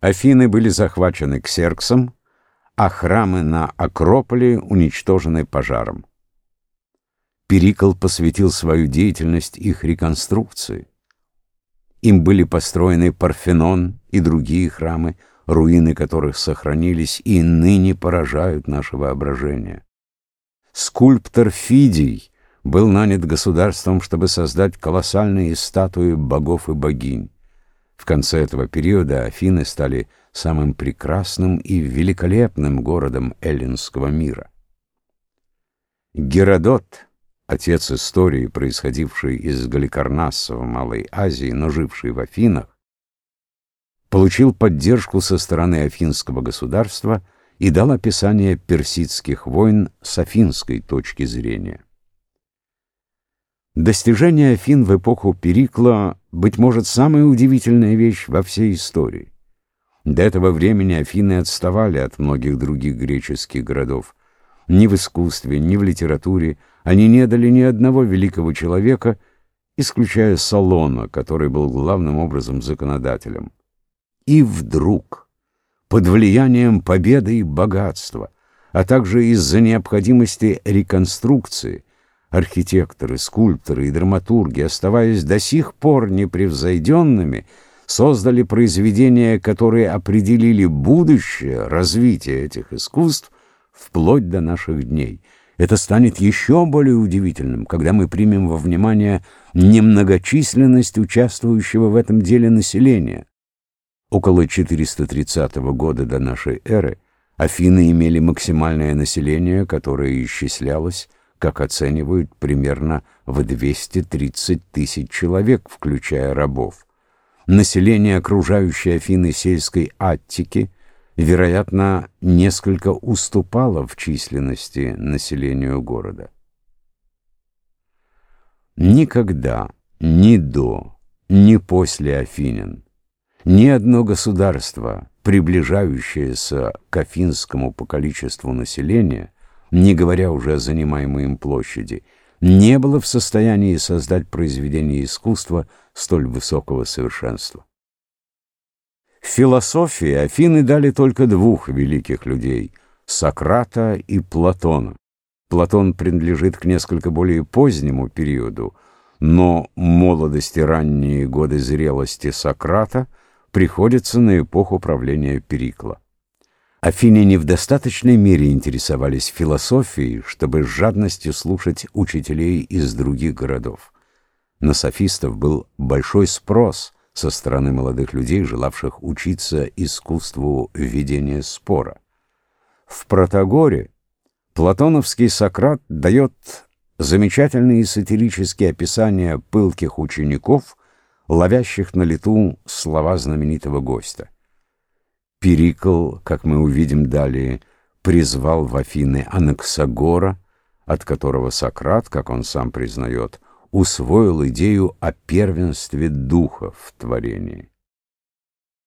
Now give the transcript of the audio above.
Афины были захвачены Ксерксом, а храмы на Акрополе уничтожены пожаром. Перикл посвятил свою деятельность их реконструкции. Им были построены Парфенон и другие храмы, руины которых сохранились и ныне поражают наше воображение. Скульптор Фидий был нанят государством, чтобы создать колоссальные статуи богов и богинь. В конце этого периода Афины стали самым прекрасным и великолепным городом эллинского мира. Геродот, отец истории, происходивший из Галикарнаса в Малой Азии, но живший в Афинах, получил поддержку со стороны афинского государства и дал описание персидских войн с афинской точки зрения. Достижение Афин в эпоху Перикла, быть может, самая удивительная вещь во всей истории. До этого времени Афины отставали от многих других греческих городов. Ни в искусстве, ни в литературе они не дали ни одного великого человека, исключая Салона, который был главным образом законодателем. И вдруг, под влиянием победы и богатства, а также из-за необходимости реконструкции, архитекторы, скульпторы и драматурги, оставаясь до сих пор непревзойденными, создали произведения, которые определили будущее развитие этих искусств вплоть до наших дней. Это станет еще более удивительным, когда мы примем во внимание немногочисленность участвующего в этом деле населения. Около 430 года до нашей эры Афины имели максимальное население, которое исчислялось как оценивают, примерно в 230 тысяч человек, включая рабов. Население окружающей Афины сельской Аттики, вероятно, несколько уступало в численности населению города. Никогда, ни до, ни после Афинин, ни одно государство, приближающееся к афинскому по количеству населения, не говоря уже о занимаемой им площади, не было в состоянии создать произведение искусства столь высокого совершенства. В философии Афины дали только двух великих людей — Сократа и Платона. Платон принадлежит к несколько более позднему периоду, но молодость и ранние годы зрелости Сократа приходятся на эпоху правления Перикла. Афиняне в достаточной мере интересовались философией, чтобы с жадностью слушать учителей из других городов. На софистов был большой спрос со стороны молодых людей, желавших учиться искусству ведения спора. В Протагоре платоновский Сократ дает замечательные сатирические описания пылких учеников, ловящих на лету слова знаменитого гостя. Перикл, как мы увидим далее, призвал в Афины Анаксагора, от которого Сократ, как он сам признает, усвоил идею о первенстве духа в творении.